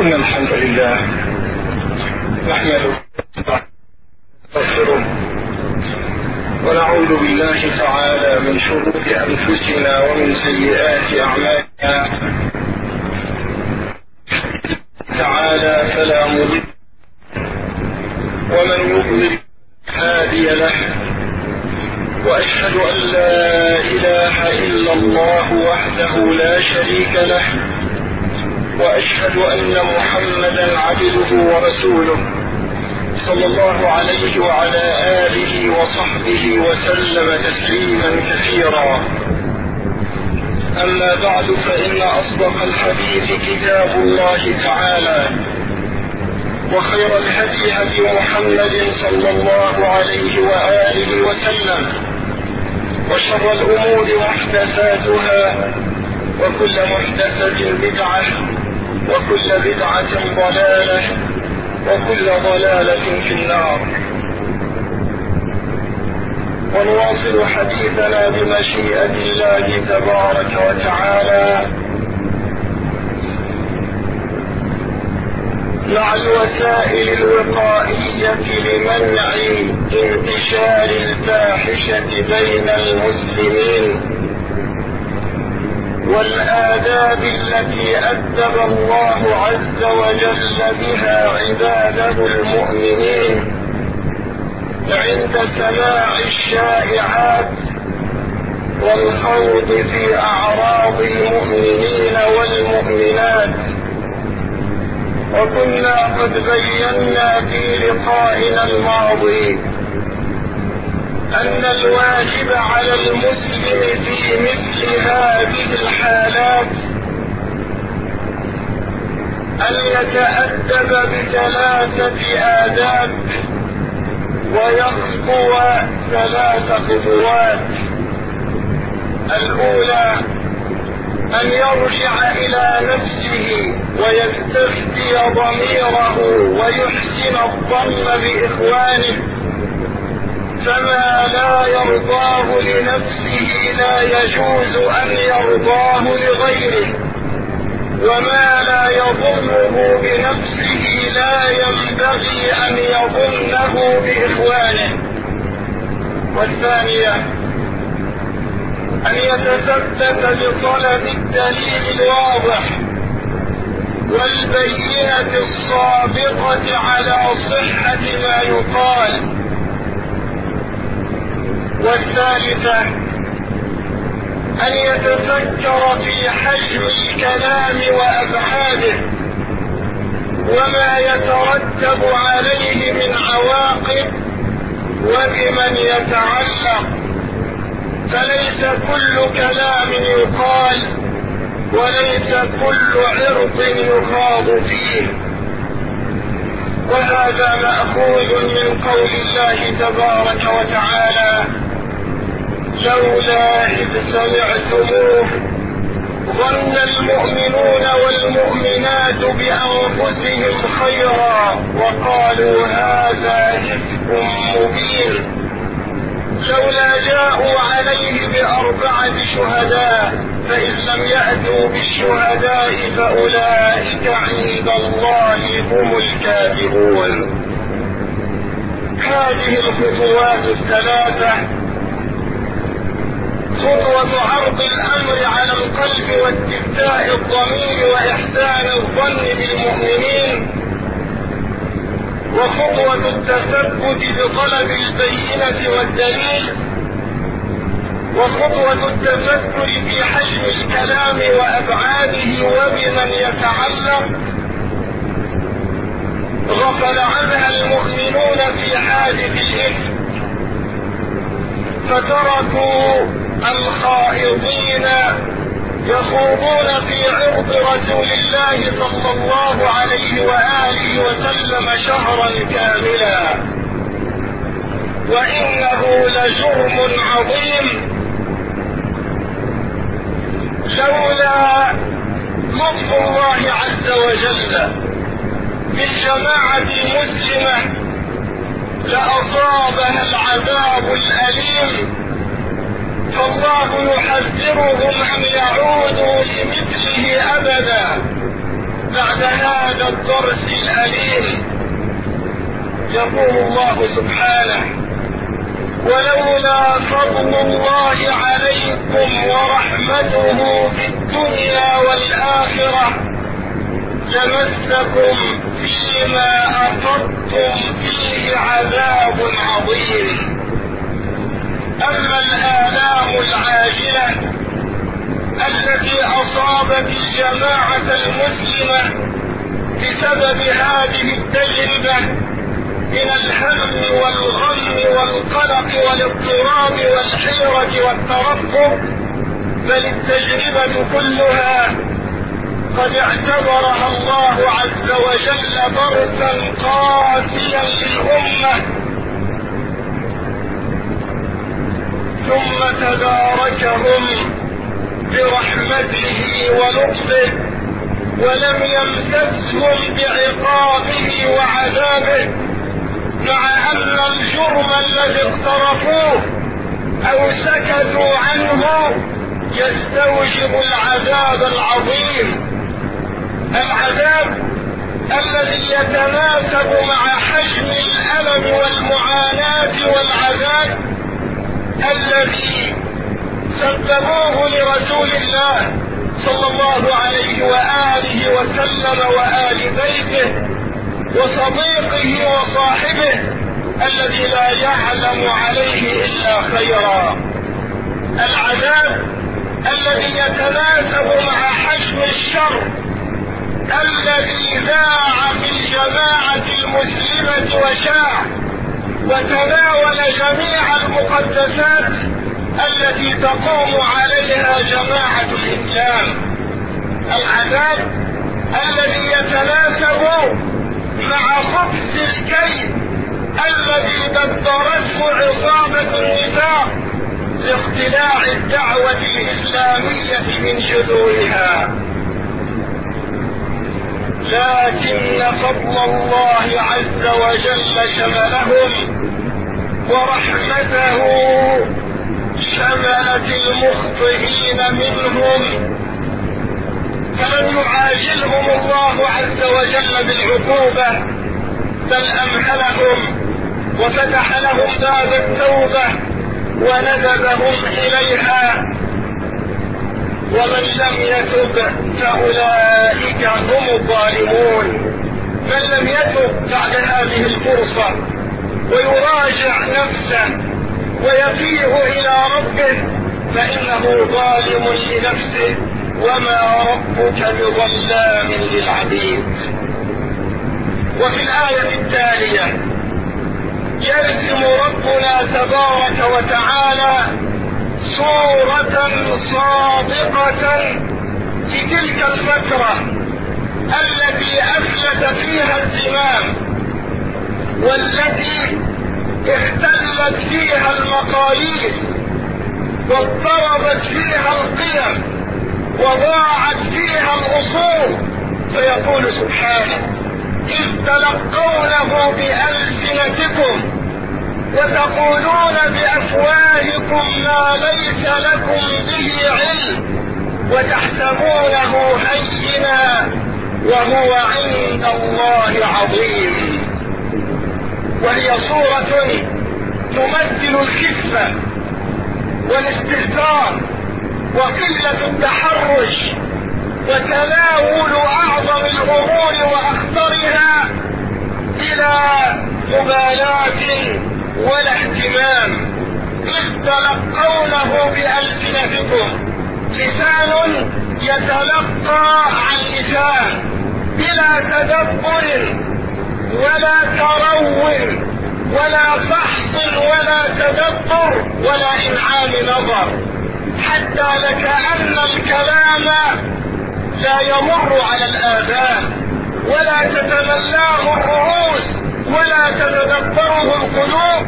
إن الحمد لله نحمده ونستغفره ونعوذ بالله تعالى من شرور أنفسنا ومن سيئات أعمالنا. تعالى فلا مضل ومن يضلل هادي له وأشهد أن لا إله إلا الله وحده لا شريك له وأشهد أن محمدا عبده ورسوله صلى الله عليه وعلى آله وصحبه وسلم تسليما كثيرا. أما بعد فإن أصدق الحديث كتاب الله تعالى وخير الهدي هدي محمد صلى الله عليه وآله وسلم وشر الأمور محدثاتها وكل محدثة بدعة وكل بدعة ضلالة وكل ضلالة في النار. ونواصل حديثنا بمشيئة الله تبارك وتعالى. مع الوسائل الوقائية لمنع انتشار الفاحشة بين المسلمين. والآداب التي أدب الله عز وجل بها عباده المؤمنين عند سماع الشائعات والخوض في أعراض المؤمنين والمؤمنات. وكنا قد بينا في لقائنا الماضي أن الواجب على المسلم في مثل هذه الحالات أن يتأدب بثلاثة آداب ويخطو ثلاث خطوات. الأولى أن يرجع إلى نفسه ويستفتي ضميره ويحسن الظن بإخوانه. فما لا يرضاه لنفسه لا يجوز أن يرضاه لغيره. وما لا يظنه بنفسه لا ينبغي أن يظنه بإخوانه. والثانية أن يتثبت بطلب الدليل الواضح والبينة الصادقة على صحة ما يقال. والثالثة أن يتفكر في حجم الكلام وأبعاده وما يترتب عليه من عواقب وبمن يتعلق فليس كل كلام يقال وليس كل عرض يخاض فيه. وهذا مأخوذ من قول الله تبارك وتعالى لولا إذ سمعتموه ظن المؤمنون والمؤمنات بأنفسهم خيرا وقالوا هذا إفك مبين. لولا جاءوا عليه بأربعة شهداء فإن لم يأتوا بالشهداء فأولئك عند الله هم الكاذبون. هذه الخطوات الثلاثة خطوة عرض الأمر على القلب واستفتاء الضمير وإحسان الظن بالمؤمنين. وخطوة التثبت بطلب البينة والدليل. وخطوة التفكر في حجم الكلام وأبعاده وبمن يتعلق. غفل عنها المؤمنون في حادث الإثم فتركوا الخائضين يخوضون في عرض رسول الله صلى الله عليه وآله وسلم شهرا كاملا. وإنه لجرم عظيم. لولا لطف الله عز وجل بالجماعة المسلمة لأصابها العذاب الأليم فالله يحذرهم أن يعودوا لمثله أبدا بعد هذا الدرس الأليم. يقول الله سبحانه ولولا فضل الله عليكم ورحمته في الدنيا والآخرة لمسكم فيما أخذتم فيه عذاب عظيم. أما الآلام العاجلة التي أصابت الجماعة المسلمة بسبب هذه التجربة من الهم والغم والقلق والاضطراب والحيرة والترقب بل التجربة كلها قد اعتبرها الله عز وجل برسا قاسيا للأمة. ثم تداركهم برحمته ولطفه ولم يمسسهم بعقابه وعذابه مع أن الجرم الذي اقترفوه أو سكتوا عنه يستوجب العذاب العظيم. العذاب الذي يتناسب مع حجم الألم والمعاناة والعذاب الذي سببوه لرسول الله صلى الله عليه وآله وسلم وآل بيته وصديقه وصاحبه الذي لا يعلم عليه إلا خيرا. العذاب الذي يتناسب مع حجم الشر الذي ذاع في الجماعة المسلمة وشاع وتناول جميع المقدسات التي تقوم عليها جماعة الإسلام. العذاب الذي يتناسب مع خبز الكيد الذي دبرته عصابة النفاق لاختلاع الدعوة الإسلامية من جذورها لكن فضل الله عز وجل شملهم ورحمته شملت المخطئين منهم فلم يعاجلهم الله عز وجل بالعقوبة بل أمهلهم وفتح لهم باب التوبة وندبهم إليها. ومن لم يتب فأولئك هم الظالمون. من لم يتب بعد هذه الفرصة ويراجع نفسه ويفيء إلى ربه فإنه ظالم لنفسه وما ربك بظلام للعبيد. وفي الآية التالية يرسم ربنا تبارك وتعالى صورة صادقة في تلك الفترة التي أفلت فيها الزمام والتي اختلت فيها المقاييس واضطربت فيها القيم وضاعت فيها الأصول فيقول سبحانه إذ تلقونه بألسنتكم وتقولون بأفواهكم ما ليس لكم به علم وتحسبونه هينا وهو عند الله عظيم. وهي صورة تمثل الخفة والاستهتار وقلة التحرش وتناول أعظم الأمور وأخطرها بلا مبالاة ولا اهتمام. إذ تلقونه بألسنتكم. لسان يتلقى عن لسان. بلا تدبر ولا ترون ولا فحص ولا تدبر ولا إنعام نظر. حتى لكأن الكلام لا يمر على الآذان ولا تتملاه الرؤوس ولا تتدبره القلوب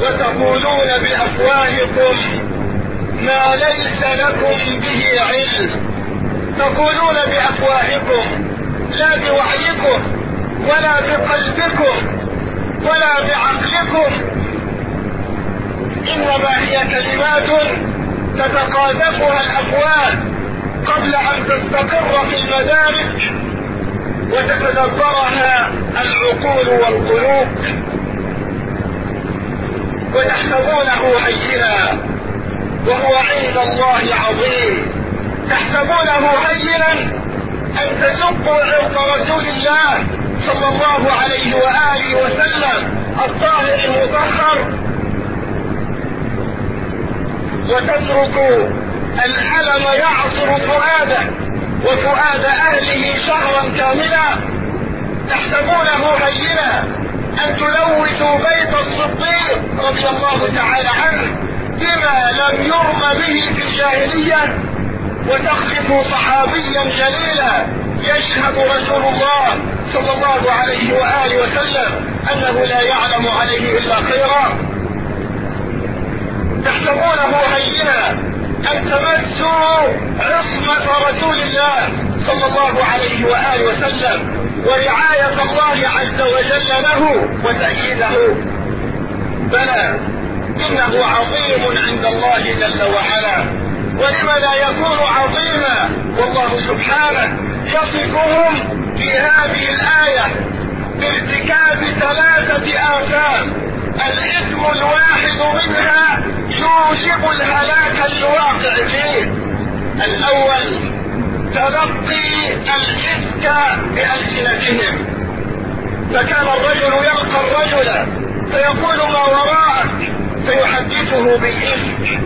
وتقولون بأفواهكم ما ليس لكم به علم. تقولون بأفواهكم لا بوعيكم ولا بقلبكم ولا بعقلكم. إنما هي كلمات تتقاذفها الأفواه قبل أن تستقر في المدارك. وتتدبرها العقول والقلوب. وتحسبونه هينا وهو عند الله عظيم. تحسبونه هينا أن تسبوا عرض رسول الله صلى الله عليه وآله وسلم الطاهر المطهر. وتترك الألم يعصر فؤاده. وفؤاد أهله شهرا كاملا تحسبونه هينا أن تلوثوا بيت الصديق رضي الله تعالى عنه بما لم يرم به في الجاهلية وتخلفوا صحابيا جليلا يشهد رسول الله صلى الله عليه وآله وسلم أنه لا يعلم عليه إلا خيرا. تحسبونه هينا تمسوا عصمة رسول الله صلى الله عليه وآله وسلم ورعاية الله عز وجل له وتأييده. بلى إنه عظيم عند الله جل وعلا. ولم لا يكون عظيما؟ والله سبحانه يصفهم في هذه الآية بارتكاب ثلاثة آثام. الإثم الواحد منها يوجب الهلاك الواقع فيه. الأول تلقي الإفك بألسنتهم. فكان الرجل يلقى الرجل فيقول ما وراءك؟ فيحدثه بالإفك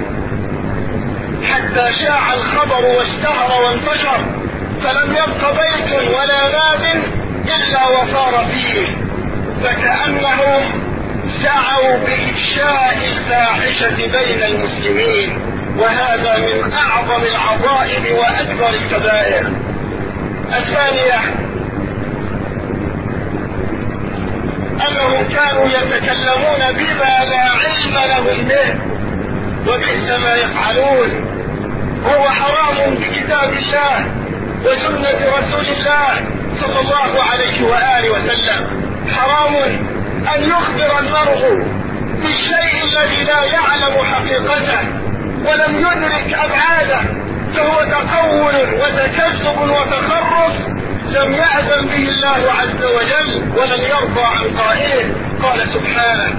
حتى شاع الخبر واشتهر وانتشر فلم يبق بيت ولا ناد إلا وصار فيه. فكأنهم سعوا بإفشاء الفاحشة بين المسلمين وهذا من أعظم العظائم وأكبر الكبائر. الثانية أنهم كانوا يتكلمون بما لا علم لهم به وبئس ما يفعلون. هو حرام بكتاب الله وسنة رسول الله صلى الله عليه وآله وسلم. حرام. أن يخبر المرء بالشيء الذي لا يعلم حقيقته ولم يدرك أبعاده فهو تقول وتكذب وتخرص لم يأذن به الله عز وجل ولم يرضى عن قائله قال سبحانه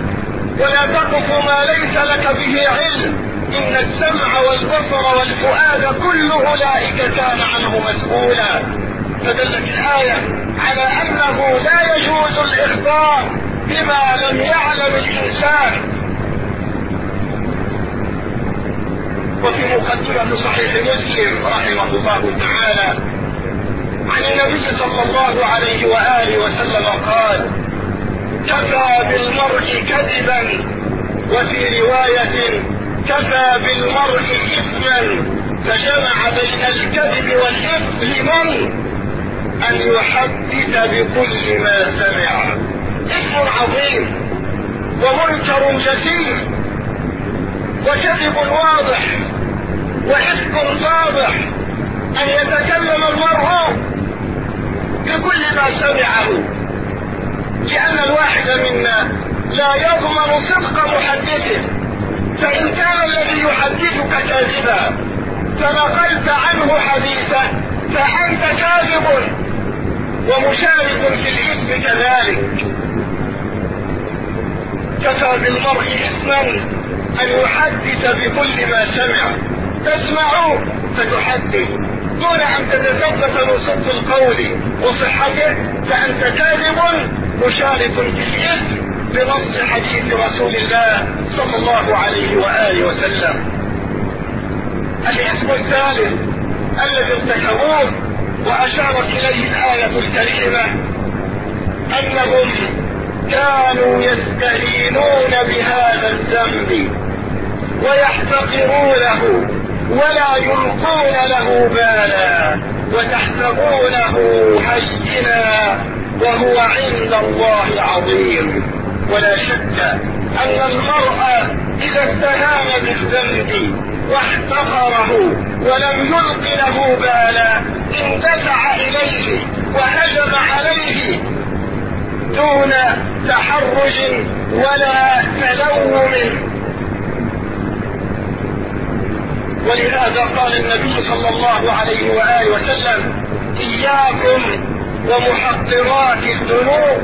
ولا تقف ما ليس لك به علم إن السمع والبصر والفؤاد كل أولئك كان عنه مسؤولا. فدلت الآية على أنه لا يجوز الإخبار بما لم يعلم الإنسان. وفي مقدمة صحيح مسلم رحمه الله تعالى عن النبي صلى الله عليه وآله وسلم قال كفى بالمرء كذبا. وفي رواية كفى بالمرء إثما. فجمع بين الكذب والإثم لمن أن يحدث بكل ما سمع. إثم عظيم ومنكر جسيم وكذب واضح وإفك واضح أن يتكلم المرء بكل ما سمعه لأن الواحد منا لا يضمن صدق محدثه فإن كان الذي يحدثك كاذبا فنقلت عنه حديثه فأنت كاذب ومشارك في الإثم كذلك. كفى بالمرء إثما أن يحدث بكل ما سمع. تسمع فتحدث. دون أن تتثبت صدق القول وصحته فأنت كاذب مشارك في الإثم بنص حديث رسول الله صلى الله عليه وآله وسلم. الاسم الثالث الذي ارتكبوه وأشارت إليه الآية الكريمة أنهم كانوا يستهينون بهذا الذنب ويحتقرونه ولا يلقون له بالا وتحسبونه هينا وهو عند الله عظيم. ولا شك أن المرء إذا استهان بالذنب واحتقره ولم يلق له بالا اندفع إليه وهجم عليه دون تحرج ولا تلوم. ولهذا قال النبي صلى الله عليه وآله وسلم إياكم ومحقرات الذنوب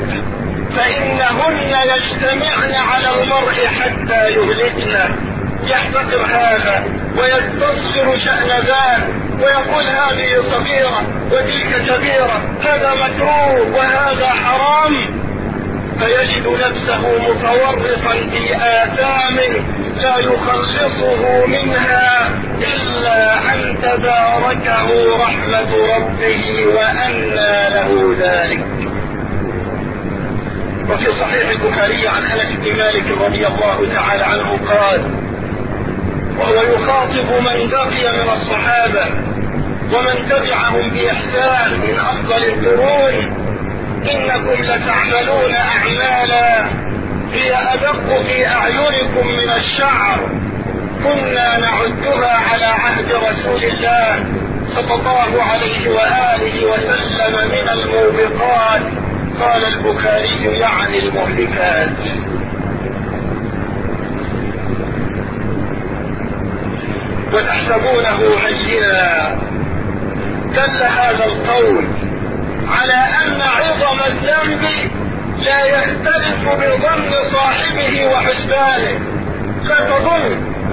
فإنهن يجتمعن على المرء حتى يهلكنه يحتقر هذا ويستصغر شأن ذاك ويقول هذه صغيرة وتلك كبيرة هذا مكروه وهذا حرام. فيجد نفسه متورطا في آثام لا يخلصه منها إلا أن تباركه رحمة ربه وأنى له ذلك. وفي صحيح البخاري عن أنس بن مالك رضي الله تعالى عنه قال وهو يخاطب من بقي من الصحابة ومن تبعهم بإحسان من أفضل القرون إنكم لتعملون أعمالا هي أدق في أعينكم من الشعر. كنا نعدها على عهد رسول الله صلى الله عليه وآله وسلم من الموبقات. قال البخاري يعني المهلكات وتحسبونه هينا دل هذا القول على أن عظم الذنب لا يختلف بظن صاحبه وحسبانه. لا تظن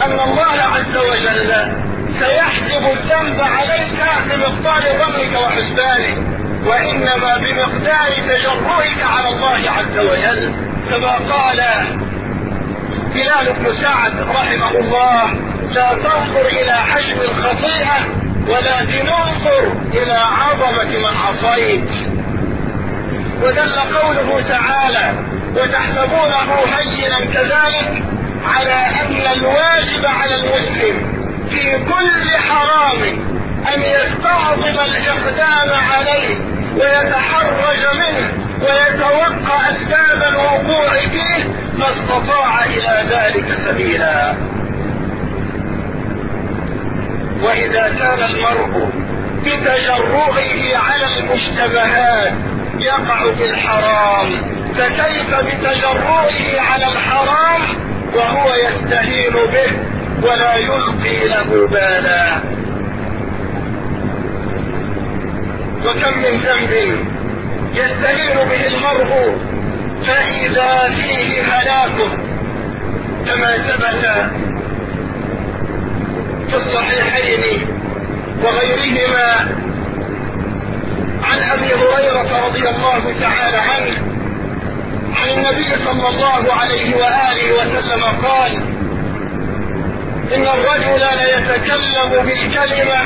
أن الله عز وجل سيحسب الذنب عليك بمقدار ظنك وحسبانه وإنما بمقدار تجرؤك على الله عز وجل. كما قال بلال بن سعد رحمه الله لا تنظر إلى حجم الخطيئة ولكن انظر إلى عظمة من عصيت. ودل قوله تعالى وتحسبونه هينا كذلك على أن الواجب على المسلم في كل حرام أن يستعظم الإقدام عليه ويتحرج منه ويتوقع أسباب الوقوع فيه ما استطاع إلى ذلك سبيلا. وإذا كان المرء بتجرؤه على المشتبهات يقع في الحرام فكيف بتجرؤه على الحرام وهو يستهين به ولا يلقي له بالا؟ وكم من ذنب يستهين به المرء فإذا فيه هلاكه كما ثبت في الصحيحين وغيرهما عن أبي هريرة رضي الله تعالى عنه عن النبي صلى الله عليه وآله وسلم قال إن الرجل لا يتكلم بالكلمة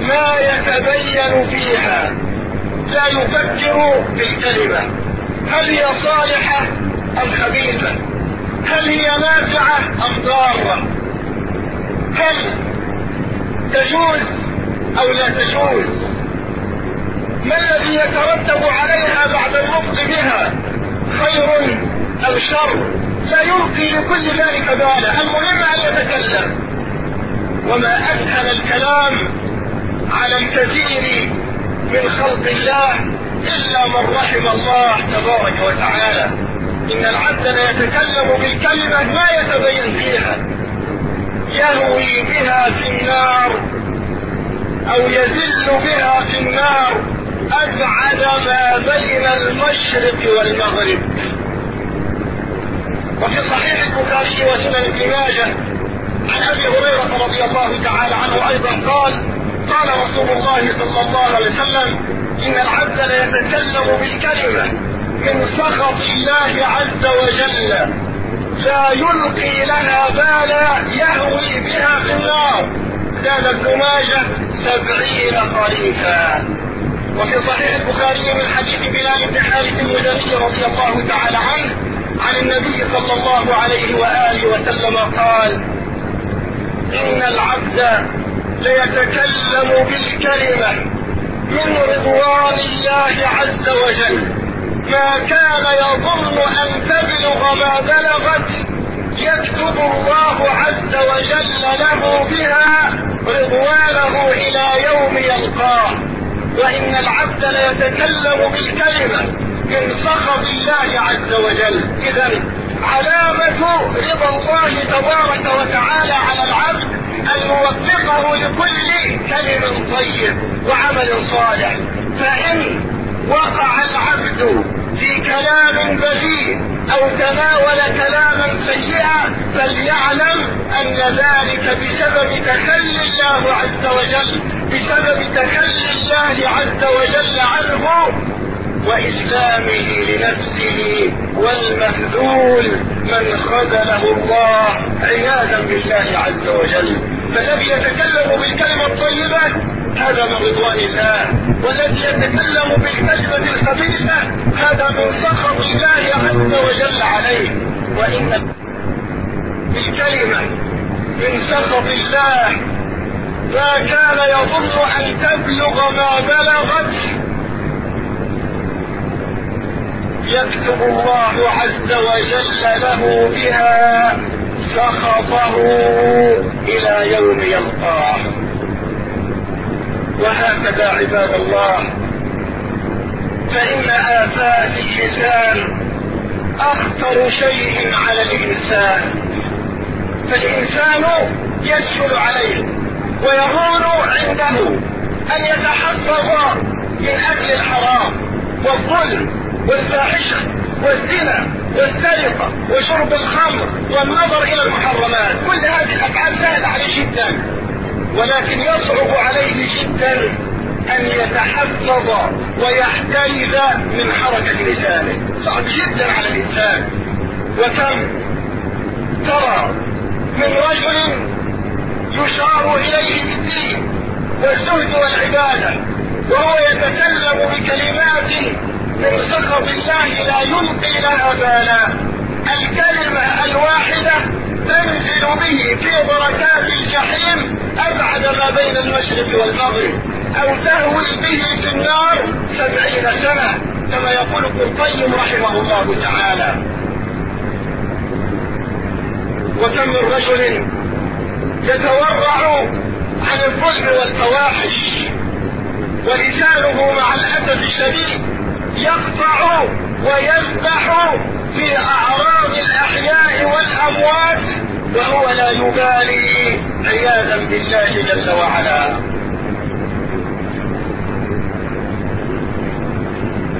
ما يتبين فيها لا يفكر في الكلمة هل هي صالحة أم خبيثة؟ هل هي نافعة أم ضارة؟ هل تجوز أو لا تجوز. ما الذي يترتب عليها بعد النطق بها خير ام شر؟ لا يلقي لكل ذلك بالا. المهم أن يتكلم. وما أسهل الكلام على الكثير من خلق الله إلا من رحم الله تبارك وتعالى. إن العبد لا يتكلم بالكلمة ما يتبين فيها. يهوي بها في النار أو يزل بها في النار أبعد ما بين المشرق والمغرب. وفي صحيح البخاري وسنن ابن ماجه عن أبي هريرة رضي الله تعالى عنه أيضا قال قال رسول الله صلى الله عليه وسلم إن العبد ليتكلم بالكلمة من سخط الله عز وجل. لا يلقي لها بالا يهوي بها في النار. زاد ابن ماجه سبعين خريفا وفي صحيح البخاري من حديث بلال بن حارث المدني رضي الله تعالى عنه عن النبي صلى الله عليه وآله وسلم قال إن العبد ليتكلم بالكلمة من رضوان الله عز وجل. ما كان يظن أن تبلغ ما بلغت يكتب الله عز وجل له بها رضوانه إلى يوم يلقاه. وإن العبد ليتكلم بالكلمة من سخط الله عز وجل. اذا علامة رضا الله تبارك وتعالى على العبد أن نوفقه لكل كلم طيب وعمل صالح. فإن وقع العبد في كلام بذيء أو تناول كلاما سيئا فليعلم أن ذلك بسبب تخلي الله عز وجل بسبب تخلي الله عز وجل عنه وإسلامه لنفسه والمخذول من خذله الله عياذا بالله عز وجل. فالذي يتكلم بالكلمة الطيبة هذا من رضوان الله والذي يتكلم بالكلمة الخبيثة هذا من سخط الله عز وجل عليه. وإن الكلمة من سخط الله ما كان يظن أن تبلغ ما بلغت. يكتب الله عز وجل له بها سخطه إلى يوم يلقاه. وهكذا عباد الله. فإن آفات اللسان أخطر شيء على الإنسان. فالإنسان يسهل عليه ويهون عنده أن يتحفظ من أكل الحرام والظلم والفاحشة والزنا والسرقة وشرب الخمر والنظر إلى المحرمات. كل هذه الأفعال سهلة عليه جدا. ولكن يصعب عليه جدا أن يتحفظ ويحترز من حركة لسانه. صعب جدا على الإنسان. وكم ترى من رجل يشار إليه بالدين والزهد والعبادة وهو يتكلم بكلمات من سخط الله لا يلقي لها بالا الكلمة الواحدة تنزل به في بركات الجحيم أبعد ما بين المشرق والمغرب أو تهوي به في النار سبعين سنة كما يقول ابن القيم رحمه الله تعالى. وكم من رجل يتورع عن الظلم والفواحش ولسانه مع الأسف الشديد يقطع ويذبح في اعراض الاحياء والاموات وهو لا يبالي عياذا بالله جل وعلا.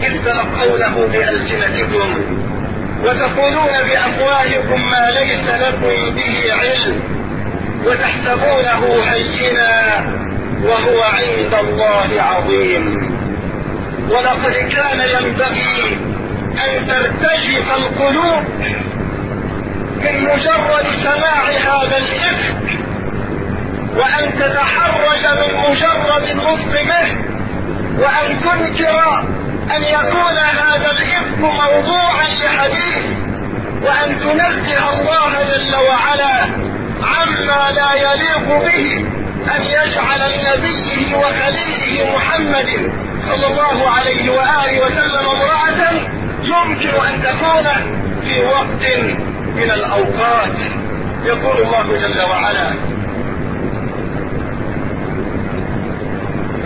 إذ تلقونه بألسنتكم وتقولون بأفواهكم ما ليس لكم به علم وتحسبونه هينا وهو عند الله عظيم. ولقد كان ينبغي أن ترتجف القلوب من مجرد سماع هذا الإفك وأن تتحرج من مجرد النطق به وأن تنكر أن يكون هذا الإفك موضوعا لحديث وأن تنزه الله جل وعلا عما لا يليق به أن يجعل لنبيه وخليله محمد صلى الله عليه وآله وسلم امرأة يمكن أن تكون في وقت من الأوقات. يقول الله جل وعلا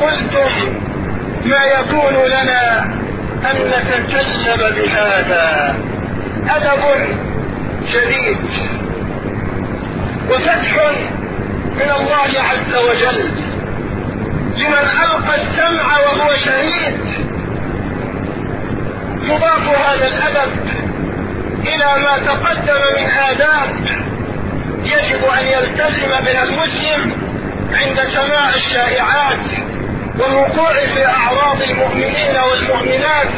قلتم ما يكون لنا أن نتكلم بهذا. أدب شديد وفتح من الله عز وجل لمن ألقى السمع وهو شهيد. يضاف هذا الأدب إلى ما تقدم من آداب يجب أن يلتزم بها المسلم عند سماع الشائعات. والوقوع في أعراض المؤمنين والمؤمنات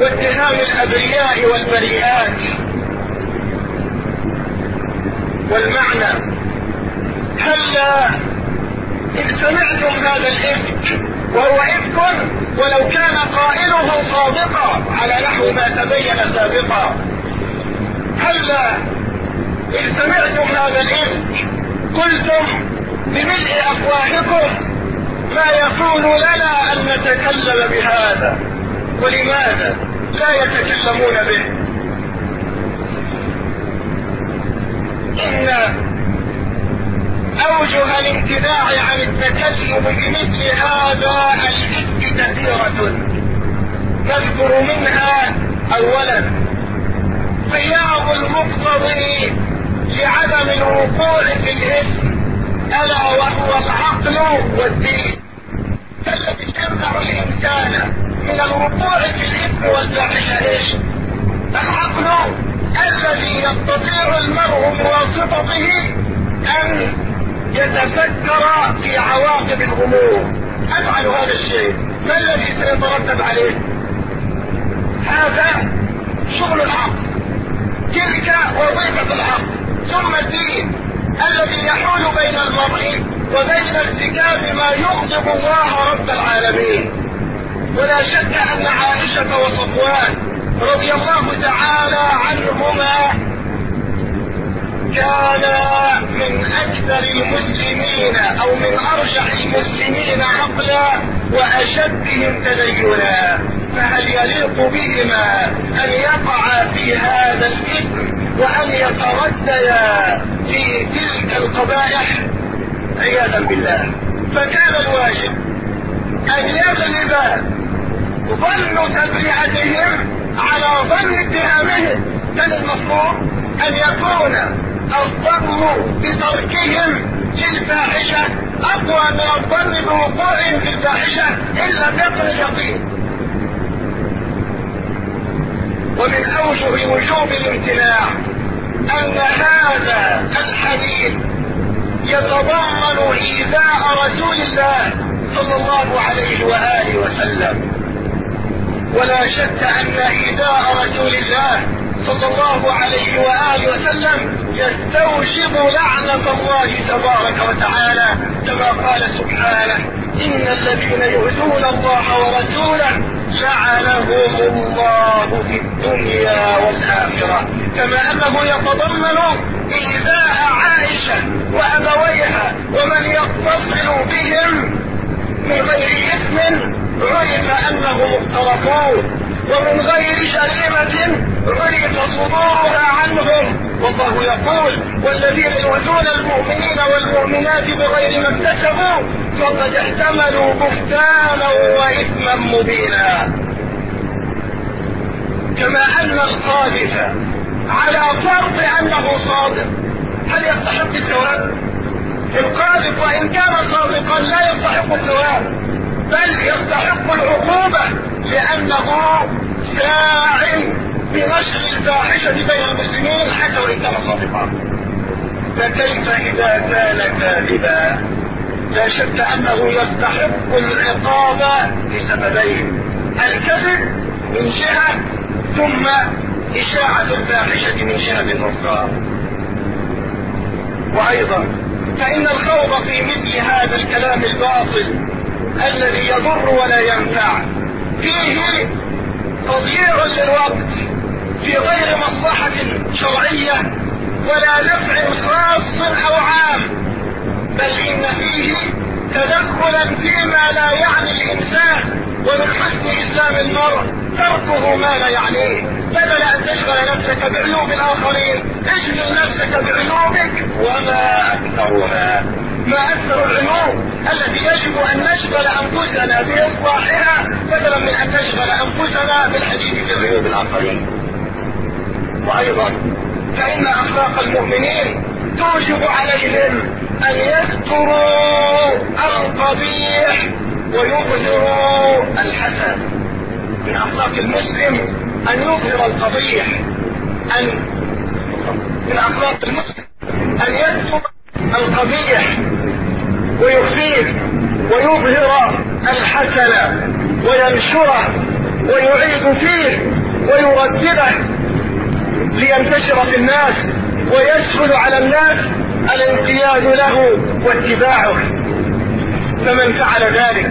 واتهام الأبرياء والبريئات. والمعنى هلا إذ سمعتم هذا الإفك وهو إفك ولو كان قائله صادقا على نحو ما تبين سابقا. هلا إذ سمعتم هذا الإفك قلتم بملء أفواهكم ما يكون لنا أن نتكلم بهذا ولماذا لا يتكلمون به؟ إن أوجه الامتناع عن التكلم بمثل هذا الإثم كثيرة. نذكر منها أولا غياب المقتضي لعدم الوقوع في الإثم ألا وهو العقل والدين. فالذي يمنع الإنسان من الوقوع في الإثم والفاحشة إيش؟ العقل الذي يستطيع المرء بواسطته أن يتفكر في عواقب الأمور أفعل هذا الشيء. ما الذي سيترتب عليه؟ هذا شغل العقل. تلك وظيفة العقل. ثم الدين. الذي يحول بين المرء وبين ارتكاب ما يغضب الله رب العالمين. ولا شك أن عائشة وصفوان رضي الله تعالى عنهما كانا من أكثر المسلمين أو من أرجح المسلمين عقلا وأشدهم تدينا. فهل يليق بهما أن يقع في هذا الإثم؟ وأن يترديا في تلك القبائح عياذا بالله. فكان الواجب أن يغلب ظن تبرئتهم على ظن اتهامهم. كان المفروض أن يكون الظن بتركهم للفاحشة أقوى من الظن بوقوعهم في الفاحشة ان لم يكن اليقين. ومن أوجه وجوب الامتناع أن هذا الحديث يتضمن إيذاء رسول الله صلى الله عليه وآله وسلم. ولا شك أن إيذاء رسول الله صلى الله عليه وآله وسلم يستوجب لعنة الله تبارك وتعالى كما قال سبحانه إن الذين يؤذون الله ورسوله جعلهم الله في الدنيا والآخرة. كما أنه يتضمن إيذاء عائشة وأبويها ومن يتصل بهم من غير اسم عرف أنهم اقترفون ومن غير جريمة عرف صدورها عنهم. والله يقول والذين يؤذون المؤمنين والمؤمنات بغير ما اكتسبوا فقد احتملوا بهتانا وإثما مبينا. كما أن القاذف على فرض أنه صادق. هل يستحق الثواب القاذف وإن كان صادقا لا يستحق الثواب بل يستحق العقوبة لأنه ساع بنشر الفاحشة بين المسلمين حتى وإن كان صادقا. فكيف إذا كان كاذبا؟ لا شك أنه يستحق العقاب لسببين الكذب من جهة ثم إشاعة الفاحشة من جهة أخرى. وأيضا فإن الخوض في مثل هذا الكلام الباطل الذي يضر ولا ينفع فيه تضييع للوقت في غير مصلحة شرعية ولا نفع خاص أو عام. بل إن فيه تدخلا فيما لا يعني الإنسان ومن حسن إسلام المرء تركه ما لا يعنيه. بدل أن تشغل نفسك بعيوب الآخرين اشغل نفسك بعيوبك. وما أكثرها. ما أكثر العيوب التي يجب أن نشغل أنفسنا بإصلاحها بدلا من أن نشغل أنفسنا بالحديث في عيوب الآخرين. وأيضا فإن أخلاق المؤمنين توجب عليهم أن يستروا القبيح ويظهروا الحسن. من أخلاق المسلم أن يظهر القبيح أن من أخلاق المسلم أن يكتب القبيح ويخفيه ويظهر الحسن وينشره ويعيد فيه ويردده لينتشر في الناس ويسهل على الناس الانقياد له واتباعه. فمن فعل ذلك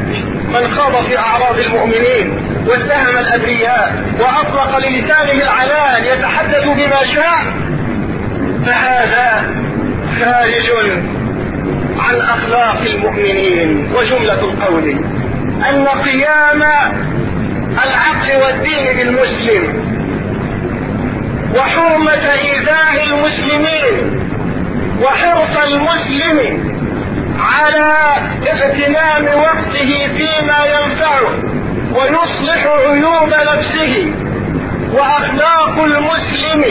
من خاض في أعراض المؤمنين واتهم الأبرياء وأطلق للسانه العنان يتحدث بما شاء فهذا خارج عن أخلاق المؤمنين. وجملة القول أن قيام العقل والدين بالمسلم وحرمة إيذاء المسلمين وحرص المسلم على اغتنام وقته فيما ينفعه ويصلح عيوب نفسه وأخلاق المسلم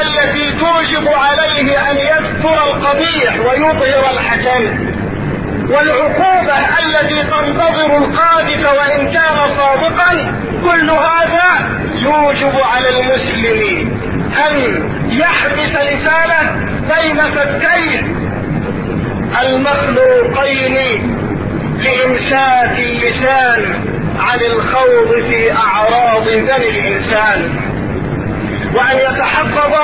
التي توجب عليه أن يذكر القبيح ويظهر الحسن والعقوبة التي تنتظر القاذف وإن كان صادقا كل هذا يوجب على المسلم أن يحبس لسانه بين فكيه المخلوقين لإمساك اللسان عن الخوض في أعراض بني الإنسان. وأن يتحفظ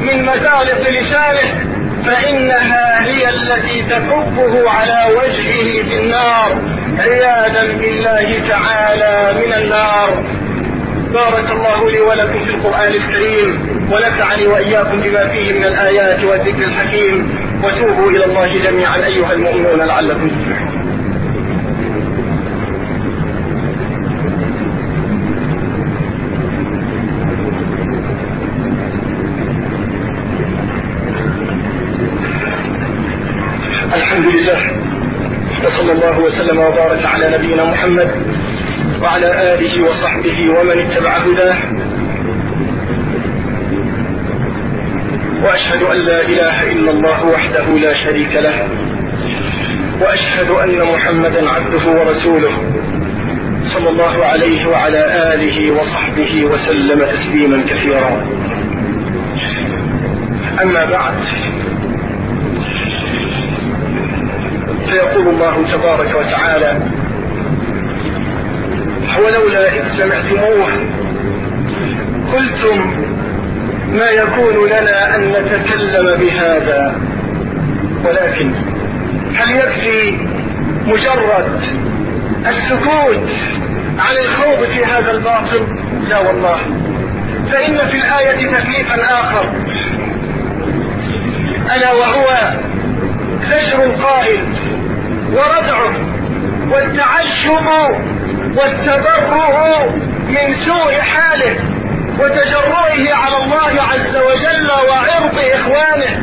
من مزالق لسانه فإنها هي التي تكبه على وجهه في النار. عياذا بالله تعالى من النار. بارك الله لي ولكم في القرآن الكريم ونفعني وإياكم بما فيه من الآيات والذكر الحكيم. وتوبوا إلى الله جميعا أيها المؤمنون لعلكم تفلحون. الحمد لله وصلى الله وسلم وبارك على نبينا محمد وعلى آله وصحبه ومن اتبع هداه. وأشهد أن لا إله إلا الله وحده لا شريك له. وأشهد أن محمدا عبده ورسوله. صلى الله عليه وعلى آله وصحبه وسلم تسليما كثيرا. أما بعد فيقول الله تبارك وتعالى ولولا إذ سمعتموه قلتم ما يكون لنا أن نتكلم بهذا. ولكن هل يكفي مجرد السكوت عن الخوض في هذا الباطل لا والله. فإن في الآية تكليفا آخر. ألا وهو زجر القائل وردعه والتعشم والتبرع من سوء حاله وتجرؤه على الله عز وجل وعرض إخوانه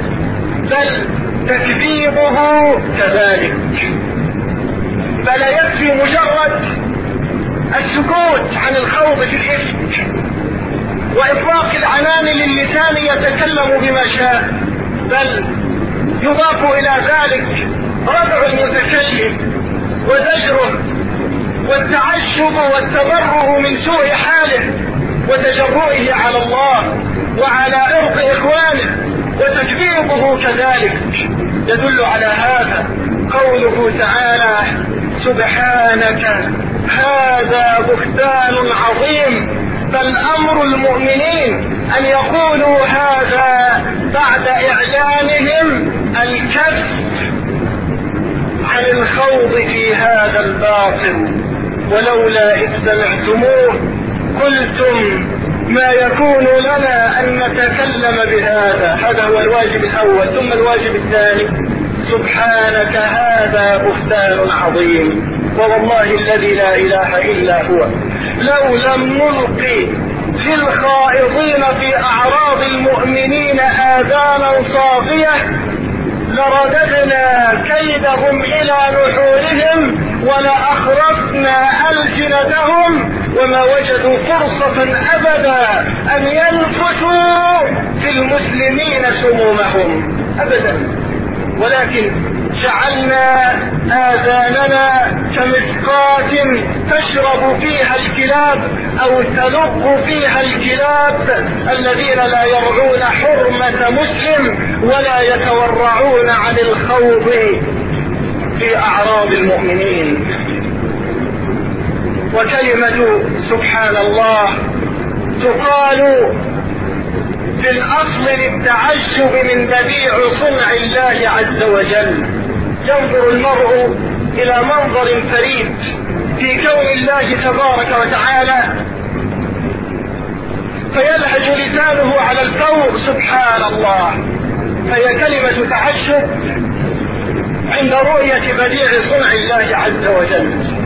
بل تكذيبه كذلك. فلا يكفي مجرد السكوت عن الخوض في الإفك وإطلاق العنان للسان يتكلم بما شاء بل يضاف إلى ذلك ردع المتكلم وزجره والتعشب والتبرع من سوء حاله وتجرؤه على الله وعلى إرض إخوانه وتكذيبه كذلك. يدل على هذا قوله تعالى سبحانك هذا بهتان عظيم بل أمر المؤمنين أن يقولوا هذا بعد إعلانهم الكف عن الخوض في هذا الباطل. ولولا إذ سمعتموه قلتم ما يكون لنا أن نتكلم بهذا. هذا هو الواجب الأول ثم الواجب الثاني. سبحانك هذا بهتان عظيم. ووالله الذي لا إله إلا هو. لو لم نلقي في الخائضين في أعراض المؤمنين آذانا صافية لرددنا كيدهم إلى نحورهم ولأخرسنا ألسنتهم وما وجدوا فرصة أبدا أن ينفثوا في المسلمين سمومهم. أبدا. ولكن جعلنا آذاننا كمسقاة تشرب فيها الكلاب أو تلق فيها الكلاب. الذين لا يرعون حرمة مسلم ولا يتورعون عن الخوض في أعراض المؤمنين. وكلمة سبحان الله تقال في الأصل للتعجب من بديع صنع الله عز وجل. ينظر المرء إلى منظر فريد في كون الله تبارك وتعالى. فيلهج لسانه على الفور سبحان الله فهي كلمة تعجب عند رؤية بديع صنع الله عز وجل.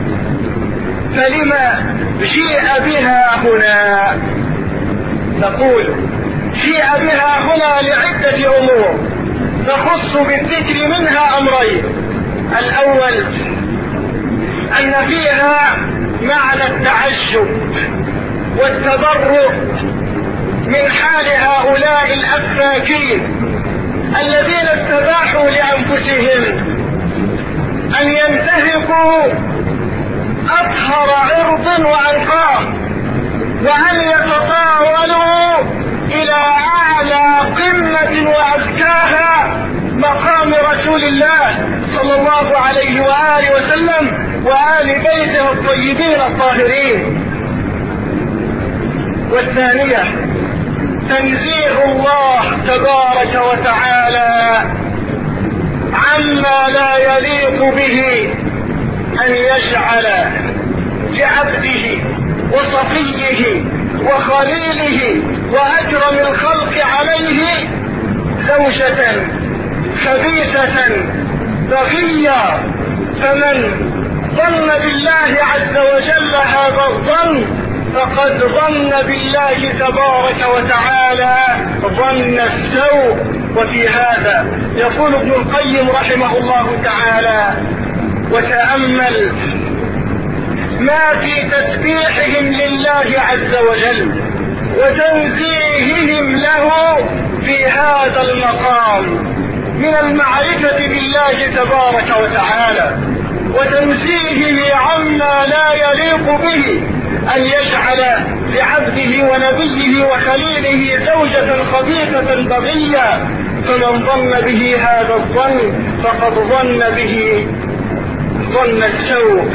فلما جيء بها هنا؟ نقول جيء بها هنا لعدة أمور. نخص بالذكر منها أمرين. الأول أن فيها معنى التعجب والتبرؤ من حال هؤلاء الأفاكين الذين استباحوا لأنفسهم أن ينتهكوا أطهر عرض وأنقاض وأن يتطاولوا إلى أعلى قمة وأزكاها مقام رسول الله صلى الله عليه وآله وسلم وآل بيته الطيبين الطاهرين. والثانية تنزيه الله تبارك وتعالى عما لا يليق به أن يجعل لعبده وصفيه وخليله وأكرم الخلق عليه زوجة خبيثة بغية فمن ظن بالله عز وجل هذا الظن فقد ظن بالله تبارك وتعالى ظن السوء. وفي هذا يقول ابن القيم رحمه الله تعالى وتأمل ما في تسبيحهم لله عز وجل وتنزيههم له في هذا المقام من المعرفة بالله تبارك وتعالى وتنزيهه عما لا يليق به أن يجعل لعبده ونبيه وخليله زوجة خبيثة بغية فمن ظن به هذا الظن فقد ظن به ظن السوء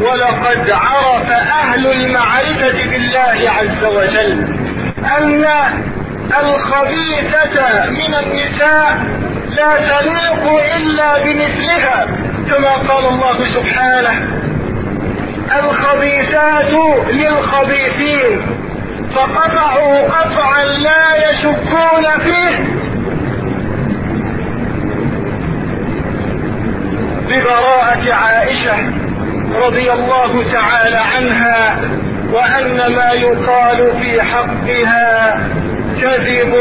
ولقد عرف أهل المعرفة بالله عز وجل أن الخبيثة من النساء لا تليق إلا بمثلها كما قال الله سبحانه الخبيثات للخبيثين فقطعوا قطعا لا يشكون فيه ببراءة عائشة رضي الله تعالى عنها وأن ما يقال في حقها كذب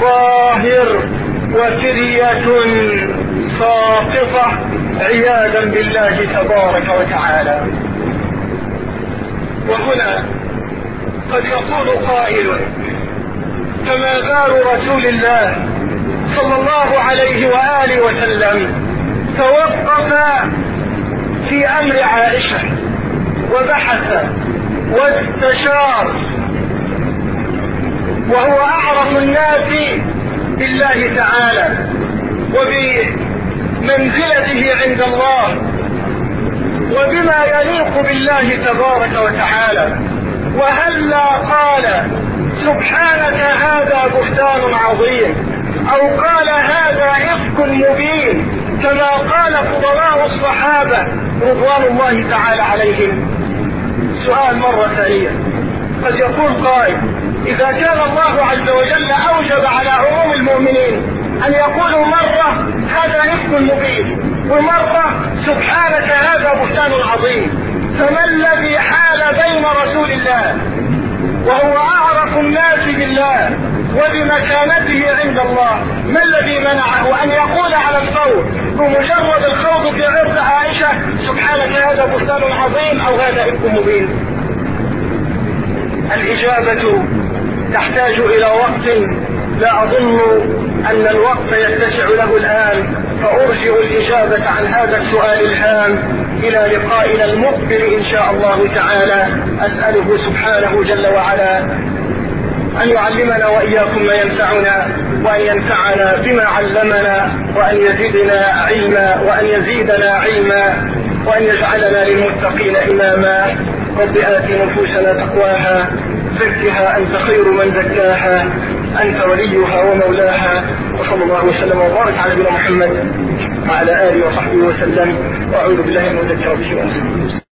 ظاهر وفرية ساقطة عياذا بالله تبارك وتعالى. وهنا قد يقول قائل فما بال رسول الله صلى الله عليه وآله وسلم توقف في أمر عائشة وبحث واستشار وهو أعرف الناس بالله تعالى وبمنزلته عند الله وبما يليق بالله تبارك وتعالى. وهلا قال سبحانك هذا بهتان عظيم أو قال هذا إفك مبين؟ كما قال فضلاء الصحابة رضوان الله تعالى عليهم. سؤال مرة ثانية. قد يقول قائل إذا كان الله عز وجل أوجب على عموم المؤمنين أن يقولوا مرة هذا افك مبين ومرة سبحانك هذا بهتان عظيم. فما الذي حال بين رسول الله؟ وهو أعرف الناس بالله. وبمكانته عند الله. ما الذي منعه؟ أن يقول على الفور بمجرد الخوض في عرض عائشة سبحانك هذا بهتان عظيم أو هذا إفك مبين؟ الإجابة تحتاج إلى وقت لا أظن أن الوقت يتسع له الآن فأرجع الإجابة عن هذا السؤال الهام إلى لقائنا المقبل إن شاء الله تعالى. أسأله سبحانه جل وعلا أن يعلمنا وإياكم ما ينفعنا وأن ينفعنا بما علمنا وأن يزيدنا علما وأن يزيدنا علما وأن يجعلنا للمتقين إماما. رب آت نفوسنا تقواها زكها أنت خير من زكاها أنت وليها ومولاها. وصلى الله وسلم وبارك على نبينا محمد وعلى آله وصحبه وسلم. وأعوذ بالله من ذكر به